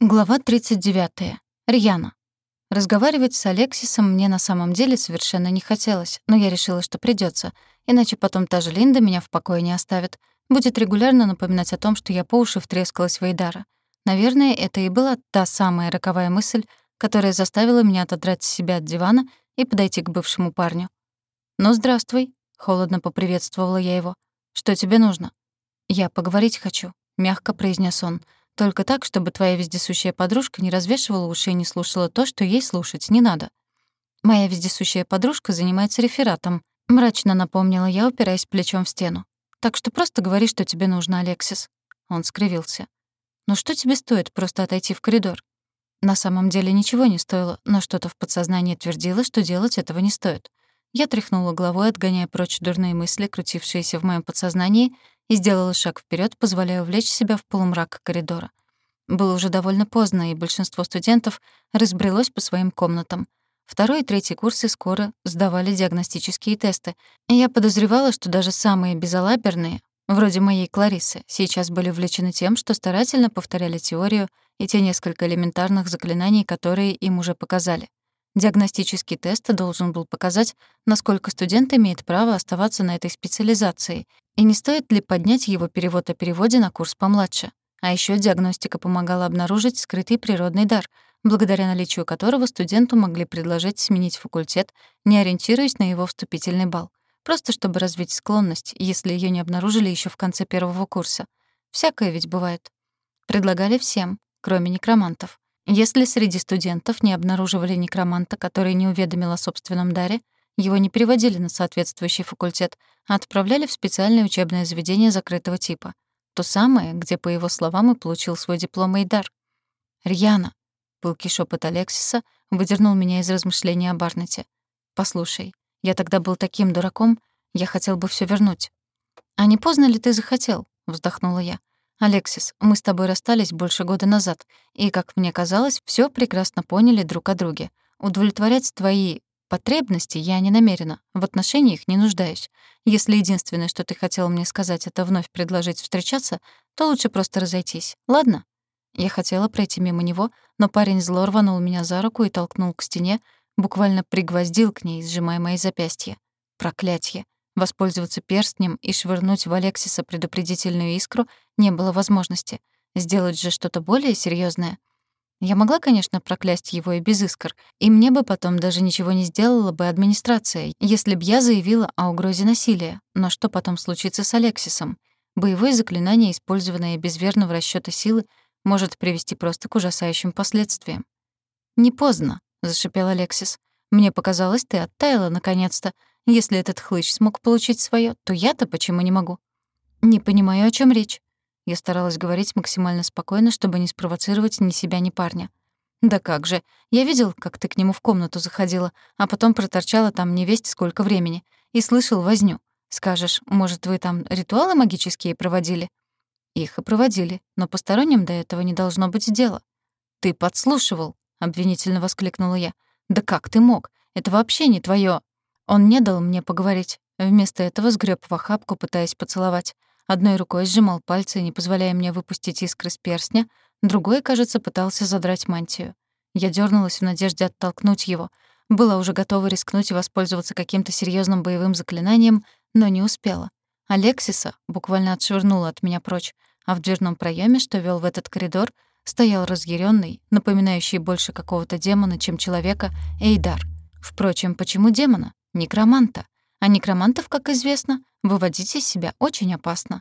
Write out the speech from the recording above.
Глава 39. Рьяна. Разговаривать с Алексисом мне на самом деле совершенно не хотелось, но я решила, что придётся, иначе потом та же Линда меня в покое не оставит. Будет регулярно напоминать о том, что я по уши втрескалась в Эйдара. Наверное, это и была та самая роковая мысль, которая заставила меня отодрать себя от дивана и подойти к бывшему парню. «Ну, здравствуй», — холодно поприветствовала я его. «Что тебе нужно?» «Я поговорить хочу», — мягко произнес он. Только так, чтобы твоя вездесущая подружка не развешивала уши и не слушала то, что ей слушать не надо. Моя вездесущая подружка занимается рефератом, мрачно напомнила я, упираясь плечом в стену. Так что просто говори, что тебе нужно, Алексис. Он скривился. Ну что тебе стоит просто отойти в коридор? На самом деле ничего не стоило, но что-то в подсознании твердило, что делать этого не стоит. Я тряхнула головой, отгоняя прочь дурные мысли, крутившиеся в моем подсознании, и сделала шаг вперед, позволяя увлечь себя в полумрак коридора. Было уже довольно поздно, и большинство студентов разбрелось по своим комнатам. Второй и третий курсы скоро сдавали диагностические тесты, и я подозревала, что даже самые безалаберные, вроде моей Кларисы, сейчас были увлечены тем, что старательно повторяли теорию и те несколько элементарных заклинаний, которые им уже показали. Диагностический тест должен был показать, насколько студент имеет право оставаться на этой специализации и не стоит ли поднять его перевод о переводе на курс помладше. А еще диагностика помогала обнаружить скрытый природный дар, благодаря наличию которого студенту могли предложить сменить факультет, не ориентируясь на его вступительный балл. Просто чтобы развить склонность, если ее не обнаружили еще в конце первого курса. Всякое ведь бывает. Предлагали всем, кроме некромантов. Если среди студентов не обнаруживали некроманта, который не уведомил о собственном даре, его не переводили на соответствующий факультет, а отправляли в специальное учебное заведение закрытого типа. То самое, где, по его словам, и получил свой диплом и дар. «Рьяна», — пылкий шепот Алексиса, выдернул меня из размышления о Барнете. «Послушай, я тогда был таким дураком, я хотел бы все вернуть». «А не поздно ли ты захотел?» — вздохнула я. «Алексис, мы с тобой расстались больше года назад, и, как мне казалось, все прекрасно поняли друг о друге. Удовлетворять твои потребности я не намерена, в отношении их не нуждаюсь. Если единственное, что ты хотел мне сказать, это вновь предложить встречаться, то лучше просто разойтись, ладно?» Я хотела пройти мимо него, но парень зло рванул меня за руку и толкнул к стене, буквально пригвоздил к ней, сжимая мои запястья. Проклятье. Воспользоваться перстнем и швырнуть в Алексиса предупредительную искру не было возможности. Сделать же что-то более серьезное. Я могла, конечно, проклясть его и без искр, и мне бы потом даже ничего не сделала бы администрация, если б я заявила о угрозе насилия. Но что потом случится с Алексисом? Боевое заклинание, использованное без верного расчёта силы, может привести просто к ужасающим последствиям. «Не поздно», — зашипел Алексис. «Мне показалось, ты оттаяла наконец-то. Если этот хлыщ смог получить своё, то я-то почему не могу? Не понимаю, о чём речь. Я старалась говорить максимально спокойно, чтобы не спровоцировать ни себя, ни парня. Да как же. Я видел, как ты к нему в комнату заходила, а потом проторчала там невесть сколько времени. И слышал возню. Скажешь, может, вы там ритуалы магические проводили? Их и проводили, но посторонним до этого не должно быть дела. Ты подслушивал, обвинительно воскликнула я. Да как ты мог? Это вообще не твоё. Он не дал мне поговорить. Вместо этого сгреб в охапку, пытаясь поцеловать. Одной рукой сжимал пальцы, не позволяя мне выпустить искры с перстня, другой, кажется, пытался задрать мантию. Я дернулась в надежде оттолкнуть его. Была уже готова рискнуть и воспользоваться каким-то серьезным боевым заклинанием, но не успела. Алексиса буквально отшвырнула от меня прочь, а в дверном проеме, что вел в этот коридор, стоял разъяренный, напоминающий больше какого-то демона, чем человека, Эйдар. Впрочем, почему демона? Некроманта. А некромантов, как известно, выводить из себя очень опасно.